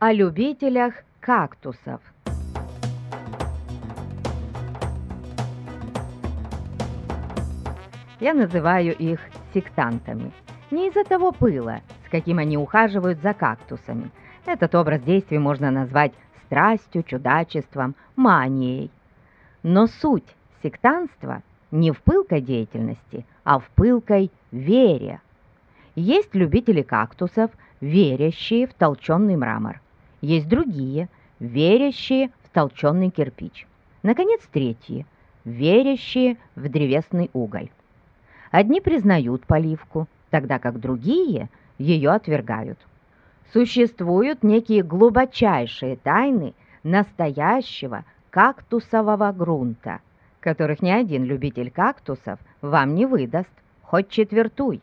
О любителях кактусов. Я называю их сектантами. Не из-за того пыла, с каким они ухаживают за кактусами. Этот образ действий можно назвать страстью, чудачеством, манией. Но суть сектанства не в пылкой деятельности, а в пылкой вере. Есть любители кактусов, верящие в толченый мрамор. Есть другие, верящие в толченый кирпич. Наконец, третьи, верящие в древесный уголь. Одни признают поливку, тогда как другие ее отвергают. Существуют некие глубочайшие тайны настоящего кактусового грунта, которых ни один любитель кактусов вам не выдаст, хоть четвертуй.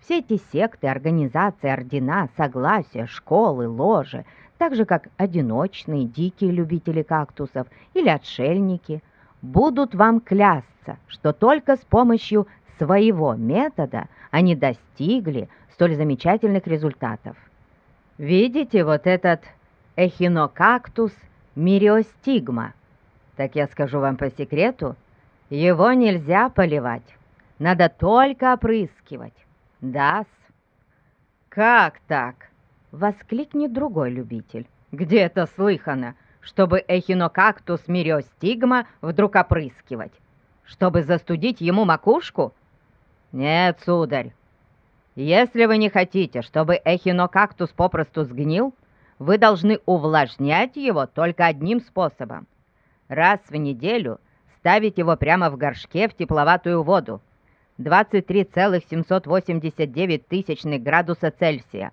Все эти секты, организации, ордена, согласия, школы, ложи, так же как одиночные, дикие любители кактусов или отшельники, будут вам клясться, что только с помощью своего метода они достигли столь замечательных результатов. Видите вот этот эхинокактус мириостигма? Так я скажу вам по секрету, его нельзя поливать, надо только опрыскивать. Да-с. Как так? Воскликнет другой любитель. Где это слыхано, чтобы эхинокактус мириостигма вдруг опрыскивать? Чтобы застудить ему макушку? Нет, сударь. Если вы не хотите, чтобы эхинокактус попросту сгнил, вы должны увлажнять его только одним способом. Раз в неделю ставить его прямо в горшке в тепловатую воду, 23,789 тысячных градуса Цельсия.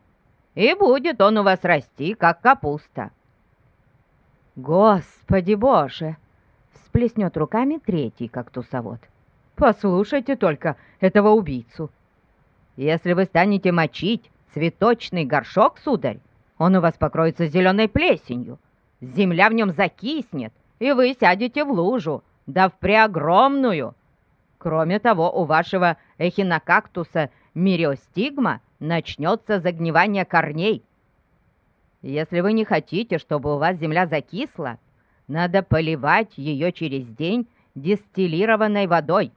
И будет он у вас расти, как капуста. Господи Боже! Всплеснет руками третий кактусовод. Послушайте только этого убийцу. Если вы станете мочить цветочный горшок, сударь, он у вас покроется зеленой плесенью. Земля в нем закиснет, и вы сядете в лужу, да в преогромную. Кроме того, у вашего эхинокактуса мириостигма начнется загнивание корней. Если вы не хотите, чтобы у вас земля закисла, надо поливать ее через день дистиллированной водой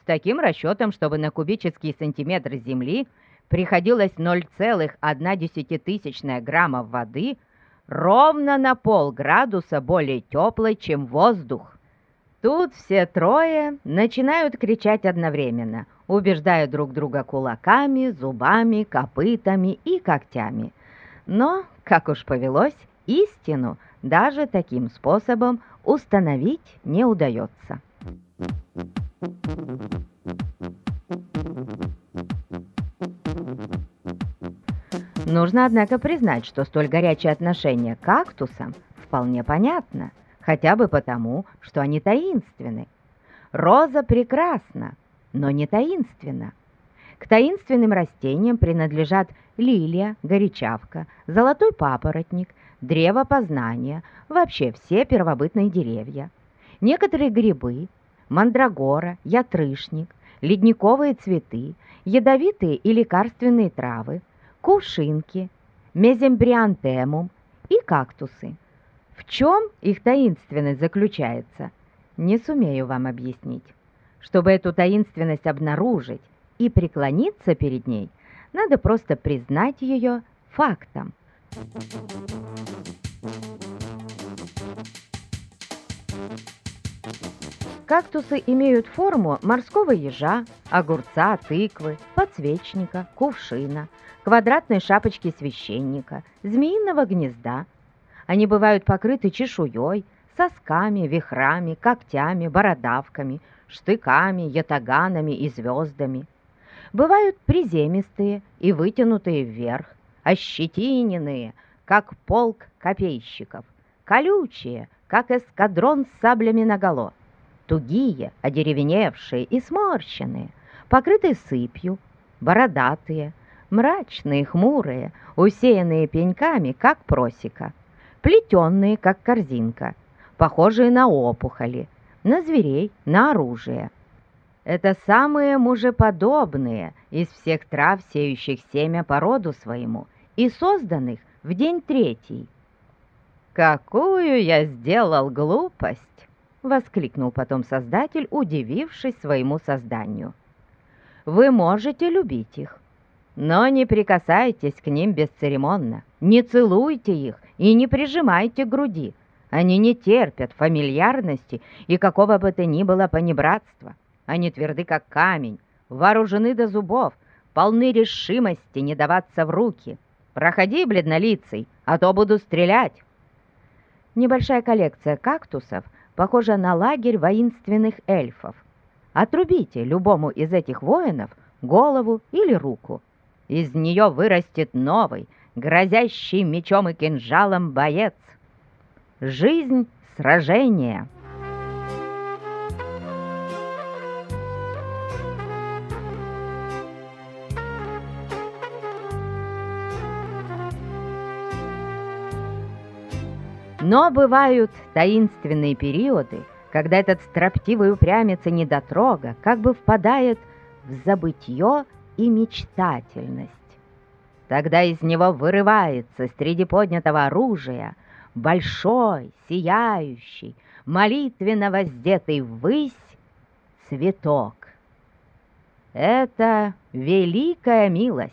с таким расчетом, чтобы на кубический сантиметр земли приходилось 0,1 граммов воды ровно на полградуса более теплой, чем воздух. Тут все трое начинают кричать одновременно, убеждая друг друга кулаками, зубами, копытами и когтями. Но, как уж повелось, истину даже таким способом установить не удается. Нужно, однако, признать, что столь горячее отношение к кактусам вполне понятно – хотя бы потому, что они таинственны. Роза прекрасна, но не таинственна. К таинственным растениям принадлежат лилия, горячавка, золотой папоротник, древо познания, вообще все первобытные деревья. Некоторые грибы, мандрагора, ятрышник, ледниковые цветы, ядовитые и лекарственные травы, кувшинки, мезембриантемум и кактусы. В чем их таинственность заключается, не сумею вам объяснить. Чтобы эту таинственность обнаружить и преклониться перед ней, надо просто признать ее фактом. Кактусы имеют форму морского ежа, огурца, тыквы, подсвечника, кувшина, квадратной шапочки священника, змеиного гнезда – они бывают покрыты чешуей, сосками, вихрами, когтями, бородавками, штыками, ятаганами и звездами. Бывают приземистые и вытянутые вверх, ощетиненные, как полк копейщиков, колючие, как эскадрон с саблями наголо, тугие, одеревеневшие и сморщенные, покрытые сыпью, бородатые, мрачные, хмурые, усеянные пеньками, как просека – плетенные, как корзинка, похожие на опухоли, на зверей, на оружие. Это самые мужеподобные из всех трав, сеющих семя по роду своему и созданных в день третий. «Какую я сделал глупость!» — воскликнул потом создатель, удивившись своему созданию. «Вы можете любить их, но не прикасайтесь к ним бесцеремонно, не целуйте их и не прижимайте к груди. Они не терпят фамильярности и какого бы то ни было понебратства. Они тверды, как камень, вооружены до зубов, полны решимости не даваться в руки. Проходи, бледнолицый, а то буду стрелять. Небольшая коллекция кактусов похожа на лагерь воинственных эльфов. Отрубите любому из этих воинов голову или руку. Из нее вырастет новый, грозящий мечом и кинжалом боец. Жизнь сражения. Но бывают таинственные периоды, когда этот строптивый упрямец и недотрога как бы впадает в забытье и мечтательность. Тогда из него вырывается среди поднятого оружия большой, сияющий, молитвенно воздетый ввысь цветок. Это великая милость,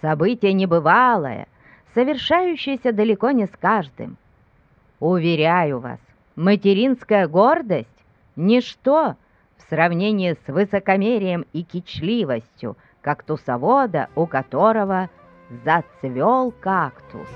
событие небывалое, совершающееся далеко не с каждым. Уверяю вас, материнская гордость — ничто в сравнении с высокомерием и кичливостью, как тусовода, у которого зацвел кактус.